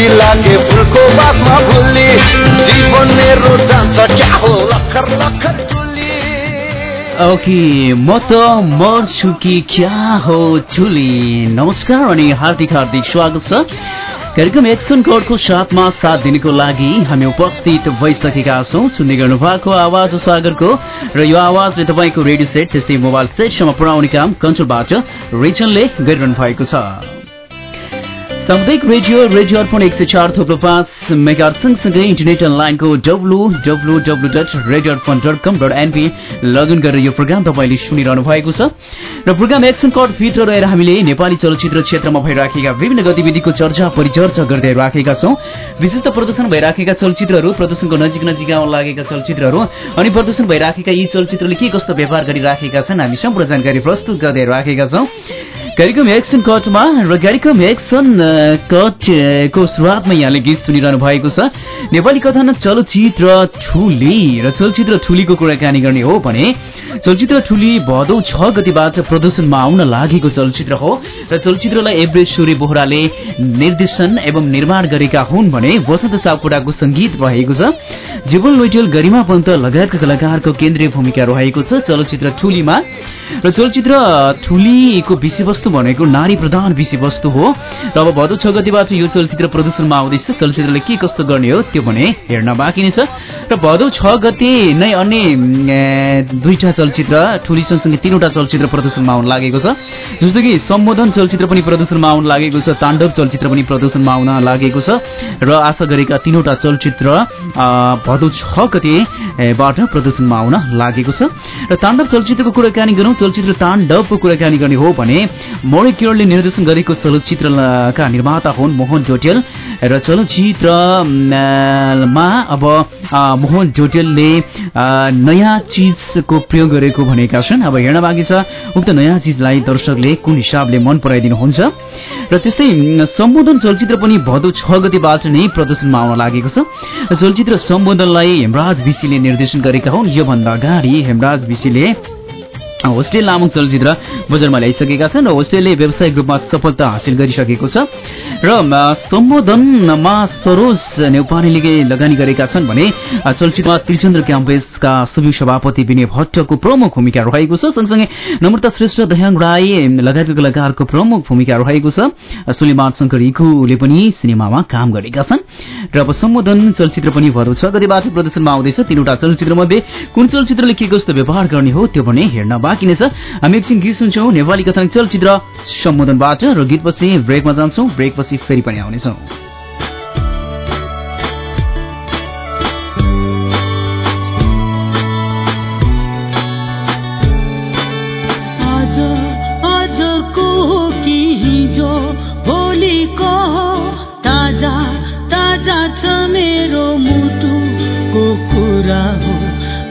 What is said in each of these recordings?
खुसी लागे फुलको भुल्ली जीवन मेरो क्या हो लखर लखर ओके म त मर्छु कि क्या हो चुली नमस्कार अनि हार्दिक हार्दिक स्वागत छ। कार्यक्रम एक्सन कोडको साथमा साथ दिनको लागि हामी उपस्थित भइसकेका छौँ। सुन्दै गर्नु भएको आवाज सागरको र यो आवाजले तपाईँको रेडियो सेट त्यस्तै मोबाइल सेटसम्म पुर्याउने काम कन्ट्रोलबाट रिजनले गरिरहनु भएको छ। सामुदायिक रेडियो रेडियो अर्पण एक सय चार थोप्लो पाँच मेगा सँगसँगै इन्टरनेट अनलाइनको W W W dot radio Arpan dot com dot NP login गरेर यो प्रोग्राम तपाईँले सुनिरहनु भएको छ। र प्रोग्राम एक्सन भित्र रहेर हामीले नेपाली चलचित्र क्षेत्रमा भइराखेका विभिन्न गतिविधिको चर्चा परिचर्चा गर्दै राखेका छौँ। विशेष प्रदर्शन भइराखेका चलचित्रहरू प्रदर्शनको नजिक नजिक आउन लागेका चलचित्रहरू अनि प्रदर्शन भइराखेका यी चलचित्रले के कस्तो व्यवहार गरिराखेका छन् हामी सम्पूर्ण जानकारी प्रस्तुत गर्दै राखेका छौँ। कार्यक्रम एक्सन कटमा र कार्यक्रम एक्सन कटको सुरुवातमा यहाँले गीत सुनिरहनु भएको छ। नेपाली कथन चलचित्र ठुली र चलचित्र ठुलीको कुराकानी गर्ने हो भने चलचित्र ठुली भदौ छ गतिबाट प्रदर्शनमा आउन लागेको चलचित्र हो र चलचित्रलाई एभरेश्वरी बोहराले निर्देशन एवं निर्माण गरेका हुन् भने वसन्त सापकोटाको संगीत रहेको छ। जीवन लोइटेल गरिमा पन्त लगायतका कलाकारको केन्द्रीय भूमिका रहेको छ चलचित्र ठुलीमा। र चलचित्र ठुलीको विषयवस्तु भनेको नारी प्रधान विषयवस्तु हो। र अब भदौ छ गतिबाट यो चलचित्र प्रदर्शनमा आउँदैछ। चलचित्रले के कस्तो गर्ने हो त्यो भने हेर्न बाँकी नै छ। र भदौ छ गते नै अन्य दुईटा चलचित्र ठुली सँगसँगै तीनवटा चलचित्र प्रदर्शनमा आउन लागेको छ। जस्तो कि सम्बोधन चलचित्र पनि प्रदर्शनमा आउन लागेको छ ताण्डव चलचित्र पनि प्रदर्शनमा आउन लागेको छ। र आशा गरेका तीनवटा चलचित्र भदौ छ गतेबाट प्रदर्शनमा आउन लागेको छ। र ताण्डव चलचित्रको कुराकानी गरौँ। चलचित्र ताण्डवको कुराकानी गर्ने हो भने मोडी केयरले निर्देशन गरेको चलचित्रका निर्माता हुन् मोहन डोटेल र चलचित्रमा अब मोहन डोटेलले नयाँ चिजको प्रयोग गरेको भनेका छन्। अब हेर्न बाँकी छ उक्त नयाँ चिजलाई दर्शकले कुन हिसाबले मन पराइदिनुहुन्छ र त्यस्तै सम्बोधन चलचित्र पनि भदौ छ गतिबाट नै प्रदर्शनमा आउन लागेको छ। चलचित्र सम्बोधनलाई हेमराज विशीले निर्देशन गरेका हुन्। योभन्दा अगाडि हेमराज विशीले होस्टेल नामक चलचित्र बजारमा ल्याइसकेका छन् र होस्टेलले व्यावसायिक रूपमा सफलता हासिल गरिसकेको छ र सम्बोधनमा सरोज नेपालीले लगानी गरेका छन् भने चलचित्रमा त्रिचन्द्र क्याम्पेसका सुबी सभापति विनय भट्टको प्रमुख भूमिका रहेको छ। सँगसँगै नम्रता श्रेष्ठ दयाङ राई लगायतका कलाकारको प्रमुख भूमिका रहेको छ। सुलिमान शङ्कर इकुले पनि सिनेमामा काम गरेका छन्। र अब सम्बोधन चलचित्र पनि भरौ छ। गतिबाट प्रदर्शनमा आउँदैछ। तीनवटा चलचित्र मध्ये कुन चलचित्रले के कस्तो व्यवहार गर्ने हो त्यो भने हेर्न बाँकी नै छ। हामी एकछिन गीत सुन्छौँ। नेपाली कथन चलचित्र सम्बोधनबाट र गीतपछि ब्रेकमा जान्छौँ। ब्रेकपछि फेरि पनि आउनेछौँ।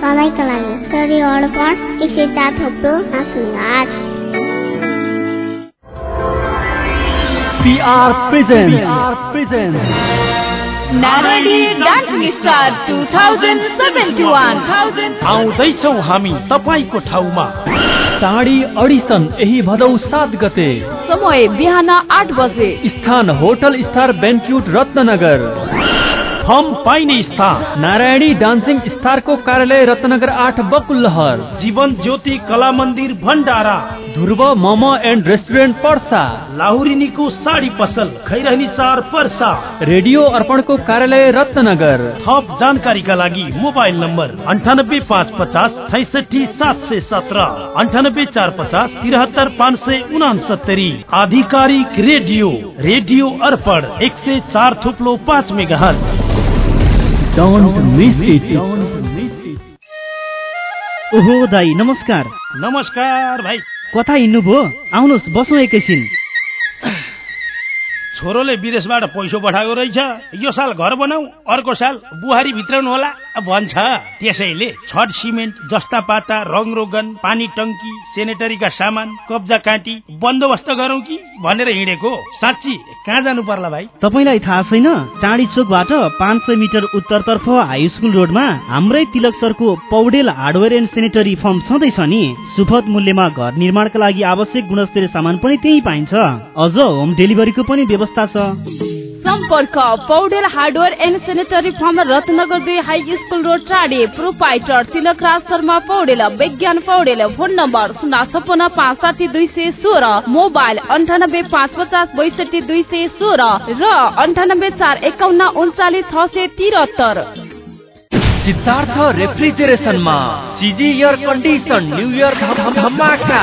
सधैँका लागि टोरी अर्पण एक सय चार थोप्रो नाचुङ्गार PR present. PR present. Narayani dancing star 2071 आउँदैछौ हामी तपाईँको ठाउँमा। टाढी अडिसन यही भदौ सात गते। समय बिहान आठ बजे। स्थान होटल स्टार बेन्क्युट रत्नगर हम पाइने स्थान। नारायणी डान्सिङ स्टारको कार्यालय रत्नगर आठ बकुल्लहर। जीवन ज्योति कला मन्दिर भण्डारा। Dhruv momo and restaurant Parsa. लाहुरिनीको sari पसल खैरहनी चार पर्सा। रेडियो अर्पणको कार्यालय रत्नगर। थप जानकारीका लागि मोबाइल नम्बर अन्ठानब्बे पाँच पचास छैसठी सात सय सत्र। अन्ठानब्बे चार पचास तिहत्तर पाँच सय उनासत्तरी। आधिकारिक रेडियो। रेडियो अर्पण एक सय चार थुप्लो पाँच मेगा डोन्ट मिस इट ओहो दाई नमस्कार। नमस्कार भाइ। कता हिँड्नुभयो? आउनुहोस् बसौँ एकैछिन। छोरोले विदेशबाट पैसो पठाएको रहेछ। यो साल घर बनाऊ अर्को साल बुहारी भित्राउनु होला। भन्छ त्यसैले छट सिमेन्ट जस्ता पाता रङ रोगन पानी टङ्की सेनेटरीका सामान कब्जा काँटी बन्दोबस्त गरौँ कि भनेर हिँडेको? साँच्ची कहाँ जानु पर्ला भाइ? तपाईँलाई थाहा छैन टाढी चोकबाट पाँच सय मिटर उत्तरतर्फ हाई स्कुल रोडमा हाम्रै तिलक सरको Paudel hardware and sanitary firm छँदैछ नि। सुपथ मूल्यमा घर निर्माणका लागि आवश्यक गुणस्तरीय सामान पनि त्यही पाइन्छ। अझ होम डेलिभरीको पनि व्यवस्था छ। सम्पर्क Paudel hardware and sanitary firm Ratnanagar दुई high school road Tadhi proprietor Tilak Raj Sharma Paudel Bigyan Paudel phone number शून्य छपन्न पाँच साठी दुई सय सोह्र मोबाइल अन्ठानब्बे पाँच पचास बैसठी दुई सय सोह्र र अन्ठानब्बे चार एकाउन्न उन्चालिस छ सय तिहत्तर। Siddhartha रेफ्रिजरेसनमा CG air condition new year धमाका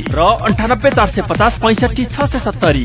र अन्ठानब्बे चार सय पचास पैँसठी छ सय सत्तरी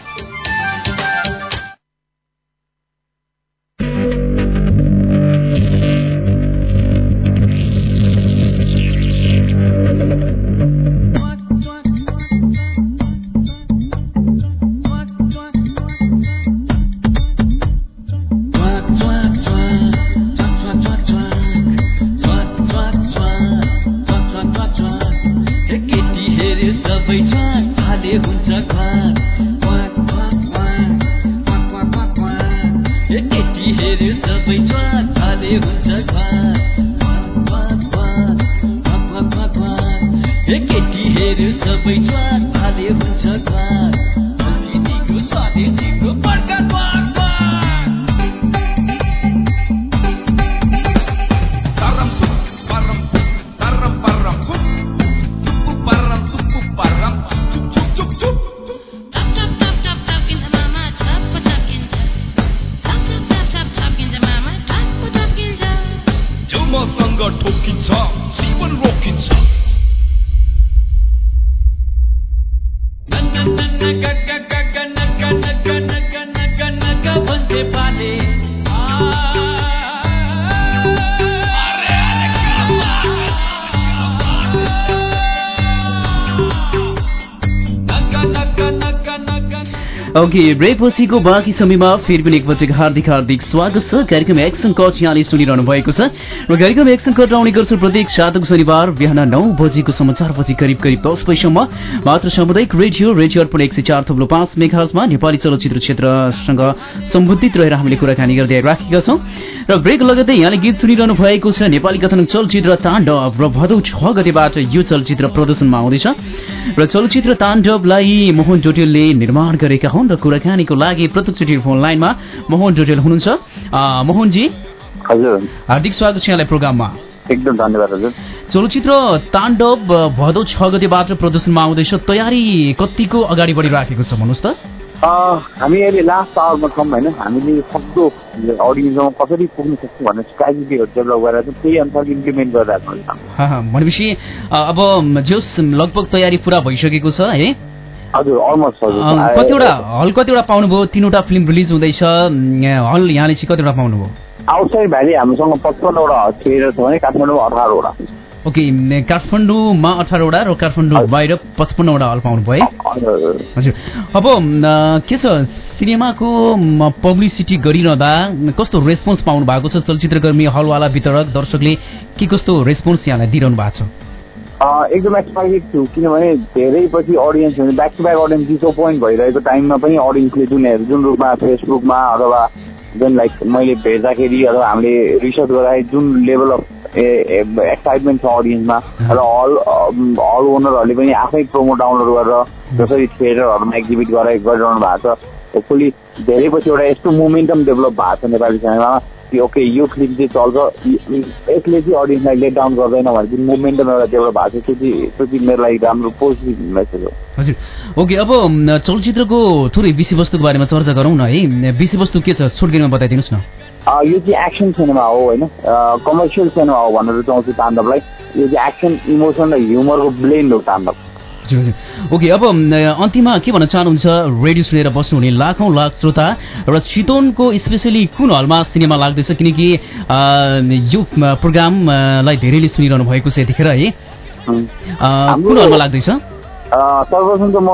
回家。talking top. See what a. Okay break पछिको बाँकी समयमा फेरि पनि एकपटक हार्दिक हार्दिक स्वागत छ। कार्यक्रम एक्सन कट यहाँले सुनिरहनु भएको छ। र कार्यक्रम एक्सन कट आउने गर्छु प्रत्येक सातक शनिबार बिहान नौ बजीको समाचारपछि करिब करिब दस बजीसम्म। मात्र सामुदायिक रेडियो रेडियो अर्पण एक सय चार थुप्रो पाँच मेघाजमा नेपाली चलचित्र क्षेत्रसँग सम्बन्धित रहेर हामीले कुराकानी गर्दै राखेका छौँ। र ब्रेक लगतै यहाँले गीत सुनिरहनु भएको छ। नेपाली कथन चलचित्र ताण्डव र भदौ छ गतेबाट यो चलचित्र प्रदर्शनमा आउँदैछ। र चलचित्र ताण्डवलाई मोहन जोटेलले निर्माण गरेका हुन्। र कुराकानीको लागि प्रत्यक्ष टेलिफोन लाइनमा मोहन जोटेल हुनुहुन्छ। मोहनजी। हजुर। हार्दिक स्वागत छ यहाँलाई प्रोग्राममा। एकदम धन्यवाद हजुर। चलचित्र ताण्डव भदौ छ गतेबाट प्रदर्शनमा आउँदैछ। तयारी कतिको अगाडि बढिराखेको छ भन्नुहोस् त। हामी अहिले लास्ट आवरमा छौँ होइन? हामीले सक्दो अडियन्समा कसरी पुग्न सक्छौँ भन्ने स्ट्राटेजीहरू डेभलप गरेर चाहिँ त्यही अनुसार इम्प्लिमेन्ट गरिरहेको छ। भनेपछि अब जोस् लगभग तयारी पुरा भइसकेको छ है? कतिवटा हल कतिवटा पाउनुभयो? तिनवटा फिल्म रिलिज हुँदैछ। हल यहाँले चाहिँ कतिवटा पाउनुभयो? आउटसाइड भ्याली हामीसँग पचपन्नवटा थिएटर छ भने काठमाडौँमा अठारवटा। ओके काठमाडौँमा अठारवटा र काठमाडौँ बाहिर पचपन्नवटा हल पाउनुभयो है? हजुर अब के छ? सिनेमाको पब्लिसिटी गरिरहँदा कस्तो रेस्पोन्स पाउनु भएको छ? चलचित्रकर्मी हलवाला वितरक दर्शकले के कस्तो रेस्पोन्स यहाँलाई दिइरहनु भएको छ? एकदम एक्सपाइटेड छु किनभने धेरै पछि अडियन्स हुन्छ back to back audience disappoint भइरहेको टाइममा पनि अडियन्सले जुन जुन रूपमा फेसबुक अथवा जुन लाइक मैले भेट्दाखेरि अथवा हामीले रिसर्च गर्दाखेरि जुन लेभल अफ एक्साइटमेन्ट छ अडियन्समा र हल हल ओनरहरूले पनि आफै प्रोमो डाउनलोड गरेर जसरी थिएटरहरूमा एक्जिबिट गरे गरिरहनु भएको छ। होपफुली धेरै पछि एउटा यस्तो मोमेन्टम डेभलप भएको छ नेपाली सिनेमामा कि ओके यो फिल्म चाहिँ चल्छ यसले चाहिँ अडियन्सलाई लेट डाउन गर्दैन भने जुन मोमेन्टम एउटा डेभलप भएको छ त्यो चाहिँ त्यो चाहिँ मेरो लागि राम्रो पोजिटिभ मेसेज हो हजुर। ओके अब चलचित्रको थोरै विषयवस्तुको बारेमा चर्चा गरौँ न है। विषयवस्तु के छ? छोटगिरीमा बताइदिनुहोस् न। यो चाहिँ एक्सन सिनेमा हो होइन? कमर्सियल सिनेमा हो भनेर रुचाउँछु ताण्डवलाई यो चाहिँ एक्सन इमोसन र ह्युमरको ब्लेन्ड हो ताण्डव हजुर हजुर। ओके अब अन्तिममा के भन्न चाहनुहुन्छ? रेडियो सुनेर बस्नुहुने लाखौँ लाख श्रोता र चितवनको स्पेसली कुन हलमा सिनेमा लाग्दैछ? किनकि यो प्रोग्रामलाई धेरैले सुनिरहनु भएको छ यतिखेर है? कुन हलमा लाग्दैछ? सर्वप्रथम त म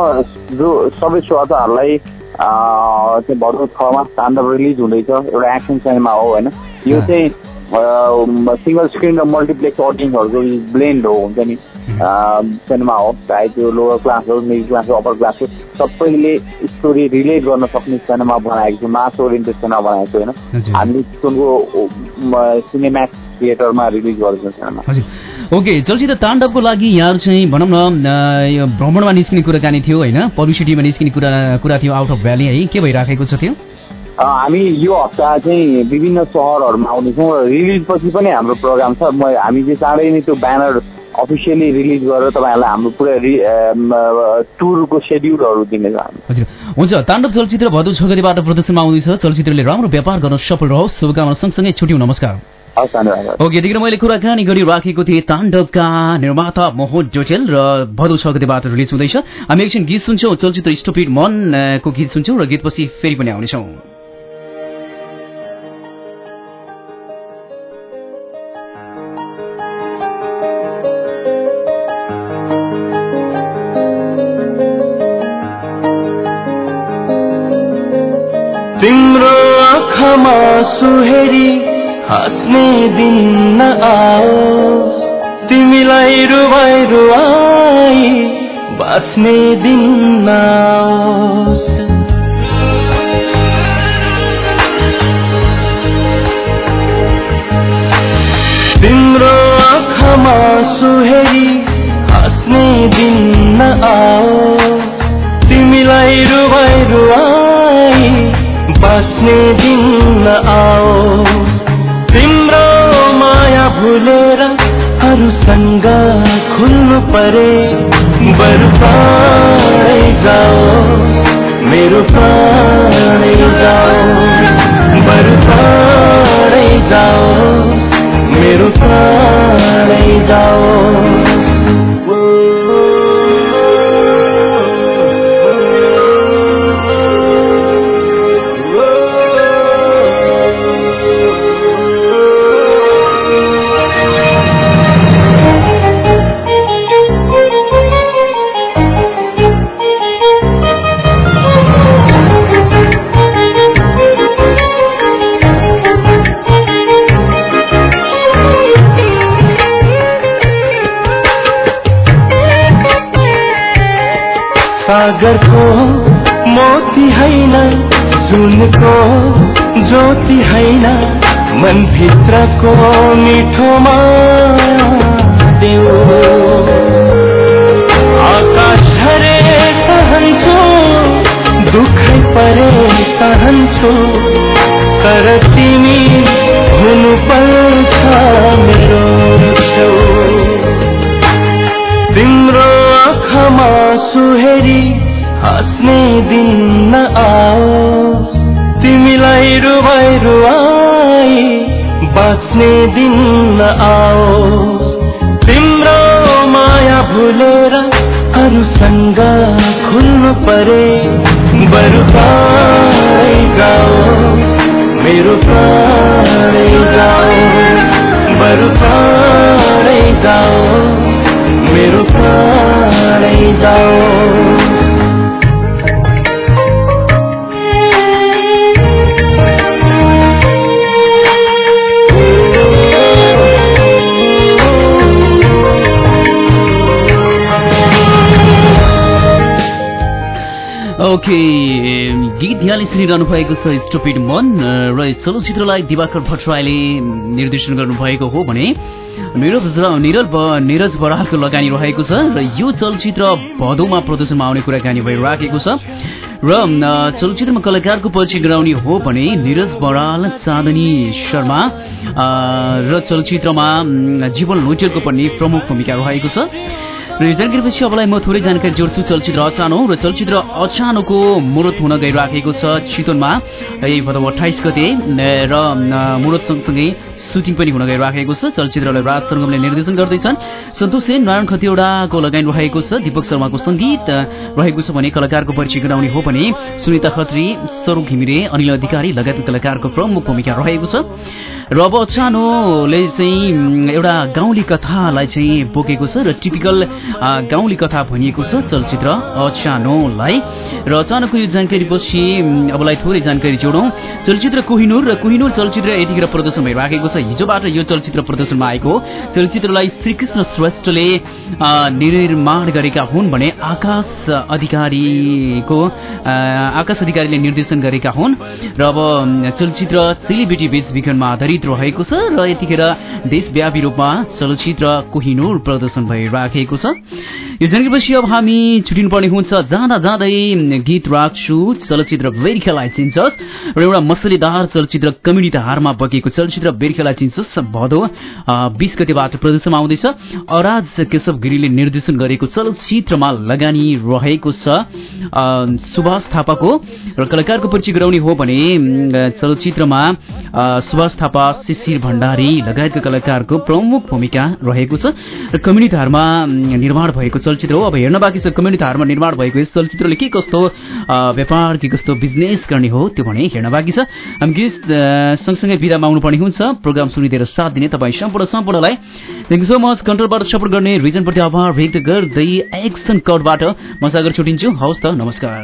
जो सबै श्रोताहरूलाई भदौ छमा रिलिज हुँदैछ एउटा एक्सन सिनेमा हो होइन? यो चाहिँ सिङ्गल स्क्रिन र मल्टिप्लेक्स अडियन्सहरूको ब्लेन्ड हो हुन्छ नि सिनेमा हो चाहे त्यो लोवर क्लास हो मिडल क्लास हो अप्पर क्लास हो सबैले स्टोरी रिलेट गर्न सक्ने सिनेमा बनाएको छु मास ओरिएन्टेड सिनेमा बनाएको छु होइन। हामीले चितवनको सिनेम्याक्स थिएटरमा रिलिज गरेको सिनेमा ओके चलचित्र ताण्डवको लागि यहाँहरू चाहिँ भनौँ न यो भ्रमणमा निस्किने कुराकानी थियो होइन? पब्लिसिटीमा निस्किने कुरा कुरा थियो आउट अफ भ्याली है। के भइराखेको छ त्यो? हामी यो हप्ता चाहिँ विभिन्न सहरहरूमा आउनेछौँ र रिलिज पछि पनि हाम्रो प्रोग्राम छ। म हामी चाहिँ चाँडै नै त्यो ब्यानर अफिसियली रिलिज गरेर तपाईँहरूलाई हाम्रो पुरै टुरको सेड्युलहरू दिनेछौँ हजुर। हुन्छ ताण्डव चलचित्र भदौ छ गतिबाट प्रदर्शनमा आउँदैछ चलचित्रले राम्रो व्यापार गर्न सफल रहोस्। शुभकामना सँगसँगै छुट्यौँ नमस्कार। ओके यतिखेर मैले कुराकानी गरिराखेको थिएँ ताण्डवका निर्माता मोहन जोटेल र भदौ छ गतिबाट रिलिज हुँदैछ। हामी एकछिन गीत सुन्छौँ। चलचित्र स्टुपिड मनको गीत सुन्छौँ र गीतपछि फेरि पनि आउनेछौँ। तिम्रो आँखामा सुहेरी हाँस्ने दिन नआओस्। तिमीलाई रुवाई रुवाई बाँच्ने दिन नआओस्। तिम्रो आँखामा सुहेरी हाँस्ने दिन नआओस्। तिमीलाई रुवाई रुवाई बाँच्ने दिन नआओस् तिम्रो माया भुलेर अरूसँग खुल्नु परे बरु प्राणै मेरो प्राणै जाओस्। बरु प्राणै जाओस्। मेरो प्राणै जाओस्। सागरको मोती होइन जुनको ज्योति होइन मनभित्रको मिठोमा देऊ आकाश झरे सहन्छु दुखै परे सहन्छु तर तिमी हुनुपर्छ मेरो तिम्रो आँखामा सुहेरी हाँस्ने दिन न आओस्। तिमीलाई रुवाई रुवाई बाँच्ने दिन न आओस्। तिम्रो माया भुलेर अरूसँग खुल्नु परे बरु गीत यहाँले सुनिरहनु भएको छ स्टुपिड मन र चलचित्रलाई दिवाकर भट्टराईले निर्देशन गर्नुभएको हो भने निरज निरल निरज बरालको लगानी रहेको छ र यो चलचित्र भदौमा प्रदर्शनमा आउने कुराकानी भइराखेको छ। र चलचित्रमा कलाकारको परिचय गराउने हो भने निरज बराल चाँदनी शर्मा र चलचित्रमा जीवन लोइटरको पनि प्रमुख भूमिका रहेको छ। जानकारीपछि अबलाई म थोरै जानकारी जोड्छु चलचित्र अचानो र चलचित्र अचानोको मुहुर्त हुन गइराखेको छ चितवनमा। यही भदौ अठाइस गते र अ, मुहुर्त सँगसँगै सुटिङ पनि हुन गइराखेको छ। चलचित्रलाई राज सरगमले निर्देशन गर्दैछन्। सन्तोष सेन नारायण खतिवड़ाको लगानी रहेको छ। दीपक शर्माको सङ्गीत अ, रहेको छ भने कलाकारको परिचय गराउने हो भने सुनिता खत्री स्वरूप घिमिरे अनिल अधिकारी लगायतका कलाकारको प्रमुख भूमिका रहेको छ। र अब अचानोले चाहिँ एउटा गाउँली कथालाई चाहिँ बोकेको छ र टिपिकल गाउँली कथा भनिएको छ चलचित्र अचानोलाई र अचानकको यो जानकारी पछि अबलाई थोरै जानकारी जोडौँ। चलचित्र कोहिनूर र कोहिनूर चलचित्र यतिखेर प्रदर्शन भइराखेको छ। हिजोबाट यो चलचित्र प्रदर्शनमा आएको चलचित्रलाई श्रीकृष्ण श्रेष्ठले निर्माण गरेका हुन् भने आकाश अधिकारीको आकाश अधिकारीले निर्देशन गरेका हुन्। र अब चलचित्र चेलीबेटी बीच विज्ञानमा आधारित रहेको छ र यतिखेर देशव्यापी रूपमा चलचित्र कोहिनूर प्रदर्शन भइराखेको छ। यो जानकारीपछि अब हामी छुटिनुपर्ने हुन्छ। जाँदा जाँदै गीत राख्छु। चलचित्र बेर्खेलाई चिन्छस् र एउटा मसलेदार चलचित्र कम्युनिटी हारमा बगेको चलचित्र चिन्छस् भदौ। बिस गतेबाट प्रदर्शनमा आउँदैछ। अराज केशव गिरीले निर्देशन गरेको चलचित्रमा लगानी रहेको छ। सुभाष थापाको। र कलाकारको परिचय गराउने हो भने चलचित्रमा सुभाष थापा शिशिर भण्डारी लगायतका कलाकारको प्रमुख भूमिका रहेको छ। र कम्युनिटी हारमा निर्माण भएको चलचित्र हो। अब हेर्न बाँकी छ कम्युनिटी हारमा निर्माण भएको यस चलचित्रले के कस्तो व्यापार के कस्तो बिजनेस गर्ने हो त्यो भने हेर्न बाँकी छ। हामी गीत सँगसँगै बिदामा आउनुपर्ने हुन्छ। प्रोग्राम सुनिदिएर साथ दिने तपाईँ सम्पूर्ण सम्पूर्णलाई थ्याङ्क सो मच कन्ट्रोलबाट सपोर्ट गर्ने रिजनप्रति आभार व्यक्त गर्दै एक्सन कटबाट म सागर छुटिन्छु। हवस् त नमस्कार।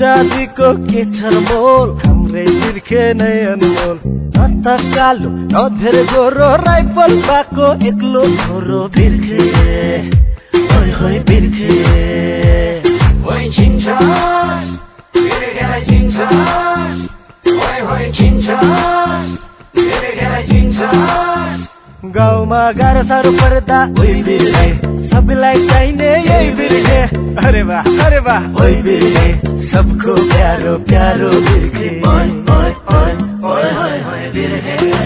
जातिको के छ मोल हाम्रै बिर्खे नै अनमोल। त कालो न धेरै गोरो राइफल भएको एक्लो छोरो बिर्खे। होइ होइ बिर्खे। la chinchas. गाउँमा गाह्रो साह्रो पर्दा ओइ बिर्खे। सबैलाई चाहिने यही बिर्खे। अरे वाह अरे वाह। ओइ बिर्खे सबको प्यारो प्यारो बिर्खे। ओइ ओइ ओइ ओइ। ओइ ओइ Birkhe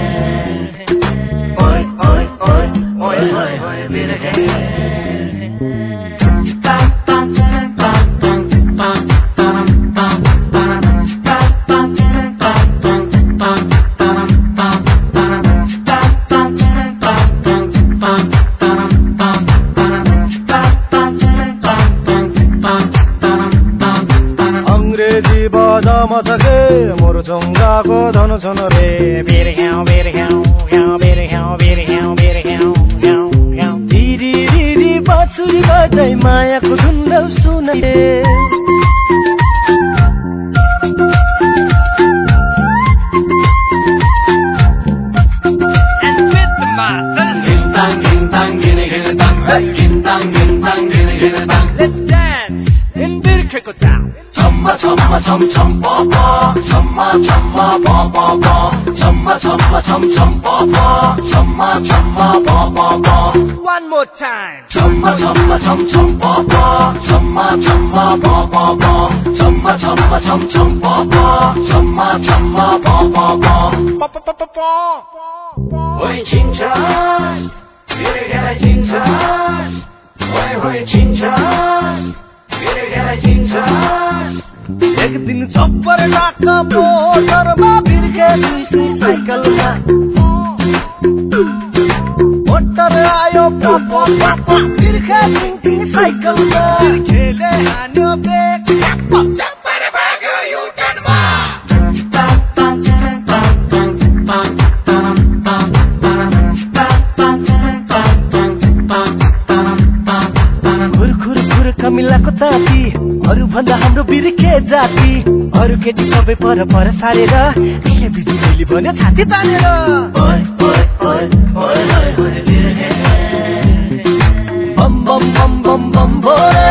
Chumma, chum, chum, pa, pa. Chumma, chumma, pa, pa, pa. Chumma, chumma, chum, chum, pa, pa. Chumma, chumma, pa, pa, pa. One more time. Chumma, chumma, chum, chum, pa, pa. Chumma, chumma, pa, pa, pa. Chumma, chumma, chum, chum, pa, pa. Chumma, chumma, pa, pa, pa. Pa pa pa pa दिन छप्पर डाक मोटरमा बिर्के दुई साइकलमा motor आयो pop pop Birkhe टिङ साइकलमा बिर्खेले हान्यो brake भन्दा हाम्रो बिर्खे जाति अरू केटी सबै पर पर सारेर बिजुली भन्यो छाती तानेर। बम बम बम बम बम बोले